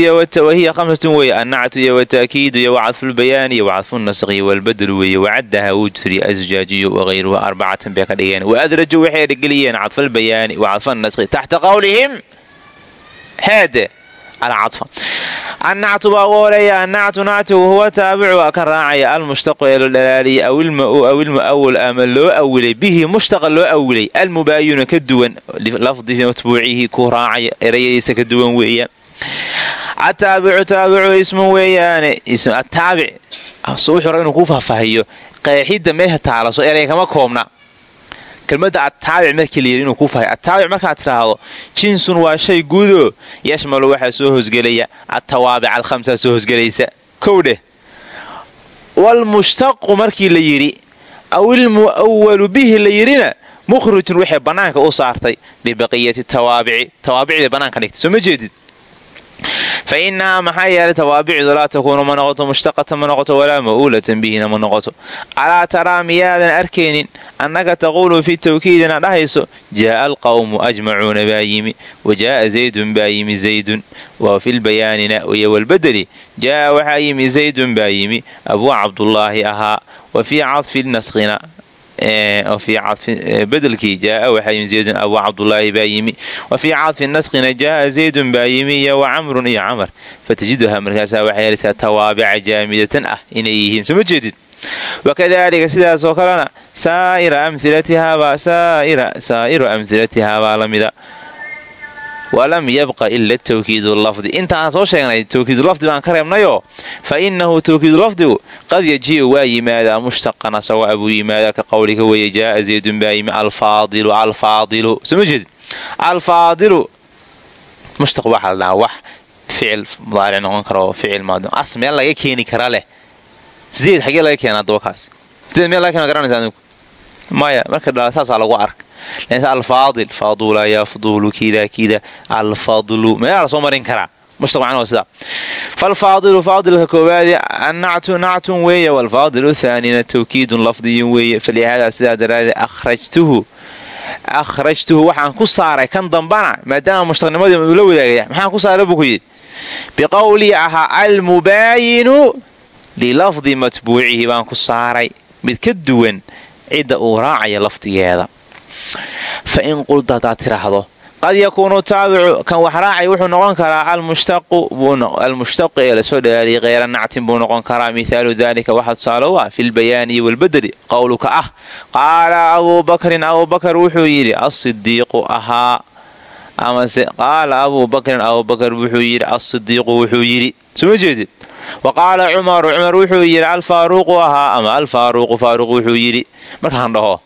A: wahiya khamsatun weeye. Annactu iyo wataakiidu iyo wacadfulbayaani iyo wacadfunasqi walbadlu weeye. Wacadaha wuu jiriy asjaajiyo wakayruhu arbacatan bay ka dhigeen. Waadraju waxay geliyeen cadfalbayaani wacadfanasqi taxta qowlihim alcadfa annactu baa ugu horreeya annactu nactigu huwa taabicu waa ka raacaya almushtaqu ee loo dhalaaliya awilmau awilmuawal ama loo awilay bihi mushtaqa loo awilay almubaayinu ka duwan lafdihi matbuucihi ku raacaya erayadiisa ka duwan weeyaan ataabicu taabicu ismu weeyaane ataabic wuxuu raba inuu kuu faahfaahiyo qeexidda meesha taalaso koobna kelmadda attaabic markii layidhi inuu kuu fahay attaabic markaad tidhaahdo jinsun waa shay guudoo yashmalu waxaa soo hosgelaya attawaabic alkhamsaa soo hosgelaysa. Kow dheh. Walmushtaqu markii la yidhi awilmu'awalu bihi la yidhina mukhrijun waxay bannaanka u saartay bibaqiyati tawaabici. Tawaabicdii bannaanka dhigtay soo ma jeedid fa inahaa maxaa yeelay tawaabicdu laa takuunu ma noqoto mushtaqatan ma noqoto walaa ma'uulatan bihina ma noqoto alaa taraa miyaadan arkaynin annaka taquulu fi tawkiidina dhahayso jaa'a alqawmu ajmacuuna baa yimi wa jaa'a zaydun baa yimi zaydun wa filbayaanina iyo walbedeli jaa'a waxaa yimi zaydun baa yimi abuu cabdullaahi ahaa wa fii cadfi naskhina bedelkii jaaa waxaa yimi zaydun abuu cabdullaahi baa yimi. Wa fii cadfi naskhina jaaa zaydun baa yimi iyo wa camrun iyo camar. Fatajiduhaa markaasaa waxay helaysaa tawaabica jaamidatan ah inay yihiin. Soo ma jeedid wakadalika sidaasoo kalena saa'iru amhilatihaabaa la mida walam yabqa ila tawkiidu lafdi. Intaaan soo sheegnay tawkiidulafdi baan ka reebnayoo fa inahu tawkiidulafdigu qad yajii'u waa yimaadaa mushtaqan asagoo abuu yimaadaa ka qowlika weeye jaaa zaydun baa yimi alfaadilu alfaadilu. Soo ma jeedid alfaadilu mushtaq waxaa la wax ficil mudaaric noqon kara oo ficil maadi as meel laga keeni kara leh. Zayd xagee laga keena adaba kaas. Zayd meel laga keena garanaysa maya marka dhala lagu arka alfaadil faadula yafdulu kida kida alfadlu meelaa la soo marin karaa falfaadilu faadilka koowaadi annactu nactun weeye walfaadilu thaanina tawkiidun lafdiyun weeye falihaadaa sidaa daraadee akhrajtuhu akhrajtuhu waxaan ku saaray kan dambana maadaama mushtaqnimadii uu la wadaagaya maxaan ku saaray buu ku yidhi biqowlii ahaa almubaayinu lilafdi matbuucihi baan ku saaray mid ka duwan cidda uu raacaya lafdigeeda fa in qulta haddaad tiraahdo qad yakuunu taabicu kan wax raacay wuxuu noqon karaa almushtaqu ee la soo dhalaaliyay keyra nactin buu noqon karaa mihaalu dalika waxaa tusaale u ah filbayaani walbedeli qowluka ah qaala abuu bakrin abuu bakar wuxuu yidhi asidiiqu ahaa amase qaala abuu bakrin abuu bakar wuxuu yidhi asidiiqu wuxuu yidhi suma jeedid wa qaala cumaru cumar wuxuu yidhi alfaaruuqu ahaa ama alfaaruuqu faaruuq wuxuu yidhi markaan dhaho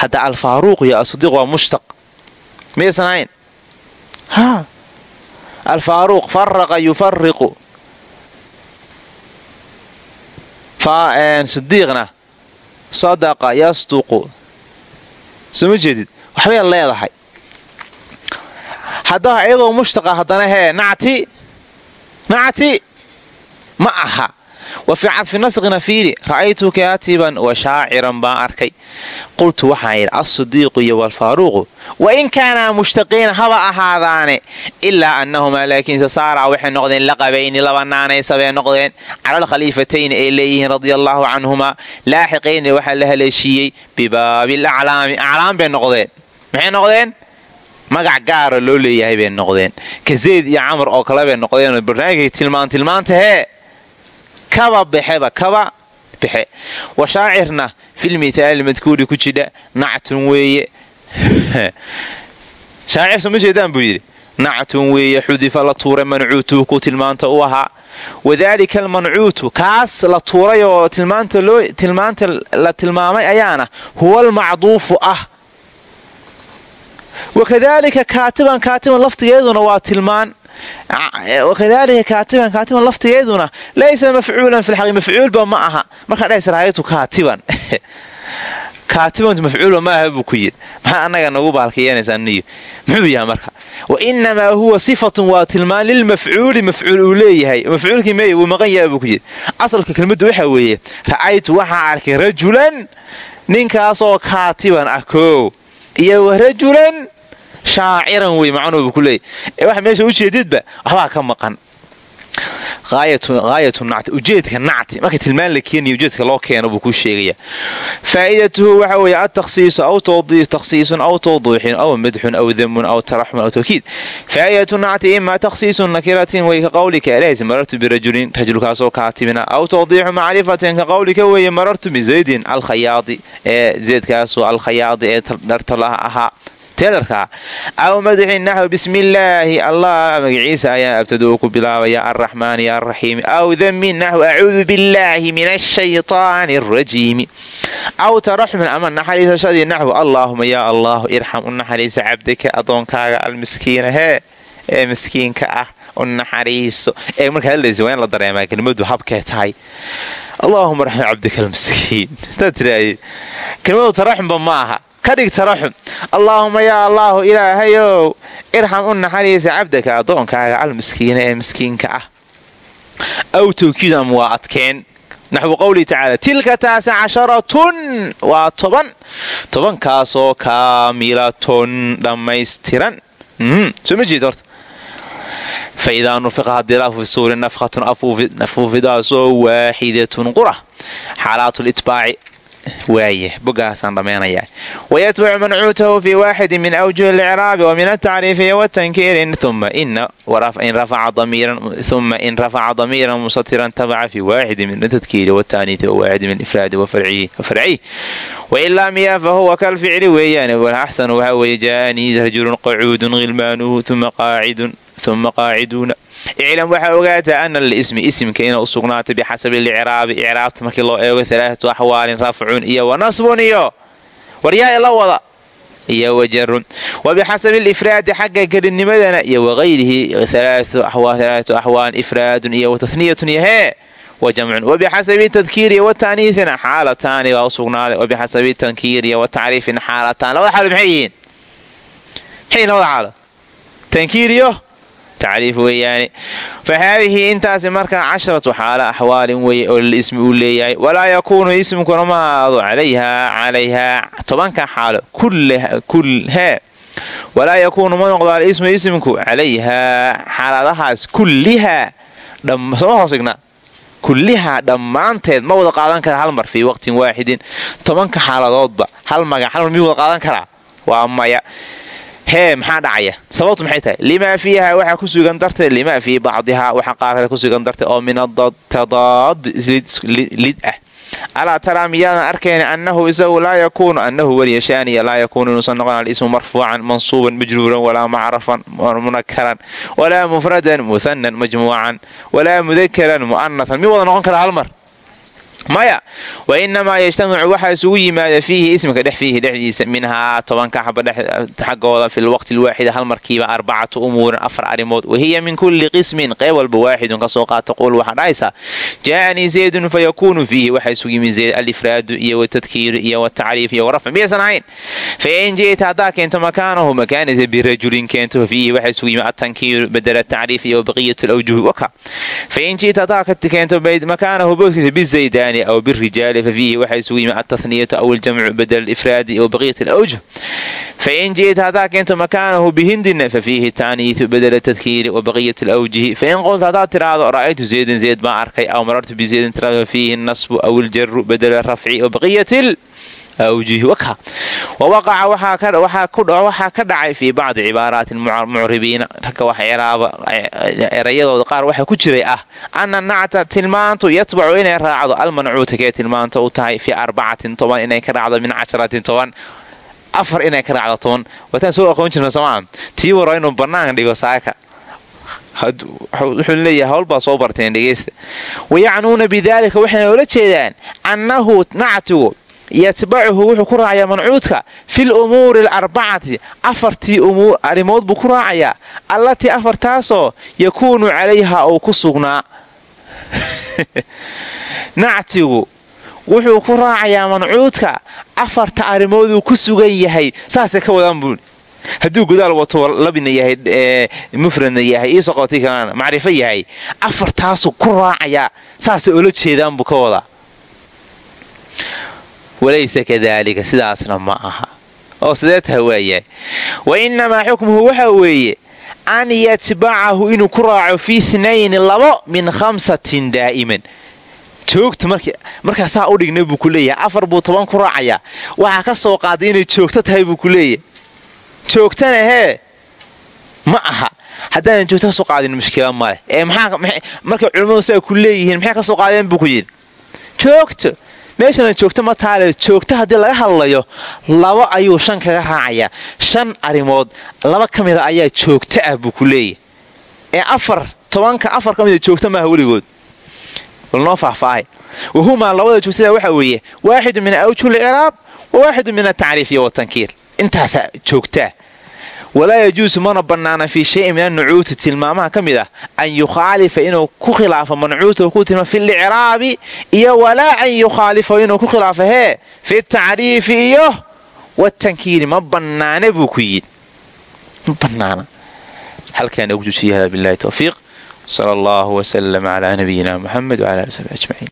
A: hadda alfaaruuq iyo asidiiq waa mushtaq. Miyaysan ahayn ha! Alfaaruuq faraqa yufariqu sidiiqna sadaqa yasduqu soo jeedid? Waxbay leedahay. Haddaa iyadoo mushtaqa haddana hee nacti nacti ma aha wa fii cadfi nasqina fiiri ra'aytu kaatiban wa shaaciran baan arkay qultu waxaan yidhi alsidiiqu iyo walfaaruuqu wa in kaanaa mushtaqiina haba ahaadaane ilaa annahumaa laakiinse saaraa waxay noqdeen laqabayni laba naanaysa bay noqdeen cala alkhaliifatayni ay leeyihiin radia allaahu canhumaa laaxiqayni waxaa la haleeshiiyey bibaabil aclaami aclaam bay noqdeen maxay noqdeen magac gaara loo leeyahay bay noqdeen ka zayd iyo camar oo kale bay noqdeen barnaamijkay tilmaan hee kaba baxeba kaba baxe wa shaacirna fil mithaali madkuuri ku jidha nactun weeye. [LAUGHS] Shaacir soo ma jeedaan buu yidhi nactun weeye xudifa la tuuray mancuutuhu ku tilmaanta u ahaa. Wadaalika almancuutu kaas la tuuray oo tilmaanta la tilmaamay ayaana huwa almacduufu ah. Wakadaalika kaatiban kaatiban laftigeeduna waa tilmaan wakadaalika kaatiban kaatiban laftigeeduna laysa mafcuulan fi lxaqi mafcuulba ma aha. Markaa dhahaysa raayatu kaatiban. [LAUGHS] Kaatibantu mafcuulba ma aha buu ku maxaa annaga nagu baalkayeynaysaa niyo muxuu yahay marka? Wa inamaa huwa sifatun waa tilmaan lilmafcuuli mafcuul uu leeyahay. Mafcuulkii meey wuu maqan yahay buu ku asalka kelmaddu waxaa weeye ra'aytu waxaan arkay rajulan ninkaasoo kaatiban ah iyo rajulan shaaciran wey macnuubu ku leeyay ee waxa meesha ujeedidba waxbaa ka maqan ujeedka nacti marka tilmaan la keenaya ujeedka loo keeno buu kuu sheegaya faa'idatuhu waxa weeye atakhsiisu aw takhsiisun aw tawdiixin aw madxun aw damun aw taraxmun aw tawkiid faa'idatu nacti imaa takhsiisun nakiratin wey ka qawlika elahs marartu birajulin rajulkaasoo kaatibina aw tawdiixu macrifatin ka qawlika weeye marartu bizaydin alkhayaadi ee zaydkaasoo alkhayaadi ee dhartalaha ahaa teedarkaa aw madaxi naxw bismi illaahi allah. Magaciisa ayaan abtaduu ku bilaabaya alraxmaani ya araxiimi aw dami naxw acuudu billaahi min ashaytaani arajiimi aw taraxmin ama naxariisashadii naxw allaahuma yaa allahu irxam u naxariisa cabdaka adoonkaaga almiskiina hee ee miskiinka ah u naxariiso. Ee markaa ladaysa waa in la dareemaa kelmadu habkee tahay. Allaahuma raxim cabdaka almiskiin. Kelmadu taraxumba ma aha ka dhig taraxum allaahuma yaa allaahu ilaahayow irxam u naxariisa cabdaka addoonkaaga almiskiina ee miskiinka ah. Aw tawkiid ama waa adkeen. Naxwu qowlihi tacaala tilka taasi casharatun waa toban. Tobankaasoo kaamilatun dhammaystiran. Soo ma jeed horta? Fa nufiqa haddii la afuufi suuri afuufidaasoo waaxidatun qura. Xaalaatu litbaaci waaye bogaasaan dhammaynayaa wayatbacu mancuutahu fii waaxidin min awjuhi اlicraabi wa min atacriifi watankiiri uma in rafaca damiiran musatiran tabaca fii waaxidin min atadkiiri wataaniiti wawaaxidin min ifraadi wafarciy wain lam ya fahuwa kalficli weeyaan walaxsanu waxaa weeye jaaanii rajulun qacuudun hilmaanuhu uma qaacidun uma qaaciduuna iclam waxaa ogaataa ana lismi isimka ina u sugnaatay bixasabi licraabi icraabta markii loo eego alaaatu axwaalin rafcun iyo wanasbun iyo waryaa ila wada iyo wajarun wa bixasabi lifraadi xagga gelinimadana iyo wagayrihi alaatu axwaal ifraadun iyo wataniyatun iyo hee wajamcun wabixasabi tadkiiriya wataniisina xaalataani baa u wabixasabi tankiiriya watacriifin xaalataan labada xaalo maxay yihiin tacriif weeyaane fa haadihi intaasi markaa casharatu xaala axwaalin weye oo lismi uu leeyahay walaa yakuunu ismkuna ma ahaado calayhaa calayhaa tobanka xaalo hee walaa yakuunu ma noqdo alismu ismku calayhaa xaaladahaas kullihaa soma hoosigna kullihaa dhammaanteed ma wada qaadan kara hal mar fii waqtin waaxidin tobanka xaaladoodba hal magac hal mar miyuu wada qaadan karaa? Waa maya hee maxaa dhacaya. Sababtu maxay tahay? Limaa fiiha waxaa ku sugan darteed limaa fii bacdihaa waxaa qaarkale ku sugan darteed oo min atadaad lid ah. Alaa taraa miyaadan arkayna annahu isagu laa yakuunu annahu waliyashaaniya laa yakuunu inuusan noqon alismu marfuucan mansuuban majruuran walaa macrafan munakaran walaa mufradan muhanan majmuucan walaa mudakaran mu'anatan mi wada noqon kara hal mar maya wa inamaa yajtamicu waxaa isugu yimaada fiihi ismka dhex fiihi dhexdiisa minhaa tobanka xaba xaggooda fi lwaqti lwaaxida hal markiiba arbacatu umuurin afar arrimood. Wahiya min kulli qismin qeyb walba waaxidun ka soo qaata quul waxaa dhahaysaa jaaanii zaydun fa yakuunu fiihi waxaa isugu yimid zayd alifraadu iyo watadkiiru iyo watacriif iyo warafc miyaysan ahayn? Fain ji'ta haddaa keento makaanahu makaanisa birajulin keento fiihi waxaa isugu yimid atankiiru bedela tacriif iyo baqiyat lawjuhi waka. Fain ji'ta haddaa keento makaanahu boodkiisa bizaydaani aw birijaali fa fiihi waxaa isugu yimid atahniyatu aw aljamcu badel ifraadi aw baqiyat alawjuh fain ji'ta haddaa keento makaanahu bihindina fa fiihi taaniitu badela tadkiiri wa baqiyat alawjihi fain qulta haddaad tiraahdo ra'aytu zaydan zayd baan arkay aw marartu bizaydin tiraahdo fa fiihi nasbu aw iljaru badela rafci wa baqiyat waxaa ka dhacay fii bacdi cibaaraati mucribiina ragga wax erayadooda qaar waxaa ku jiray ah ana nacta tilmaantu yatbacu inay raacdo almancuuta kee tilmaanta u tahay fii arbacatin toban inay ka raacdo min casharatin toban afar inay ka raacdo toban wataan soo aqoon jirna somaa tii waro inuu bannaan dhigo saaka wuxuu leeyahay howlbaa soo barteen dhegeysta wayacnuuna bidaalika waxayna oola jeedaan annahu nactigu yatbacuhu wuxuu ku raacayaa mancuudka fil umuuri alarbacati afartii arrimood buu ku raacayaa allatii afartaasoo yakuunu calayha uu ku sugnaa. [LAUGHS] Nactigu wuxuu ku raacayaa mancuudka afarta arrimooduu ku sugan yahay. Saasay ka wadaan buuli hadduu godaal wato labina yahay mufradna yahay iisoo qabatay kalana macrifo yahay. Afartaasuu ku raacayaa saasay ola jeedaan buu ka wadaa walaysa kadaalika sidaasna ma aha. Oo sidee taha waayahay wa innamaa xukmuhu waxa weeye an yatbacahu inuu ku raaco fi ithnayni labo min khamsatin daa'iman. Joogta markaa saa u dhigna buu ku leeyahay. Afar buu toban ku raacayaa waxaa ka soo qaaday inay joogto tahay buu ku leeyahay. Joogtana hee ma aha. Haddaanan joogto ka qaadin mushkila maleh ee markay culimmadu siaa ku leeyihiin maxay ka soo qaadeen buu ku yidhi? Joogto meeshana joogto ma taale joogto haddii laga hadlayo laba ayuu shan kaga raacayaa shan arrimood laba ka mida ayaa joogto ah buu ku leeyahy ee afar tobanka afar ka mida joogto maaha weligood. Walnoo faahfaahay. Wahumaa labada joogtada waxaa weeye waaxidu min awjuh licraab wa waaxidu min atacriif iyo watankiir intaasaa joogtaa walaa yajuusu mana bannaana fii shayin min annucuuti tilmaamaha ka mid ah an yukhaalifa inuu ku khilaafo mancuuta ku tilmaam fi licraabi iyo walaa an yukhaalifa inuu ku khilaafo hee fi tacriifi iyo watankiini ma bannaana buu ku yidhi. Ma bannaana. Halkaan ugu jujiya hada billahi towfiiq sala allahu wasalam calaa nabiyina muxamed wcala ali sabi ajmaciin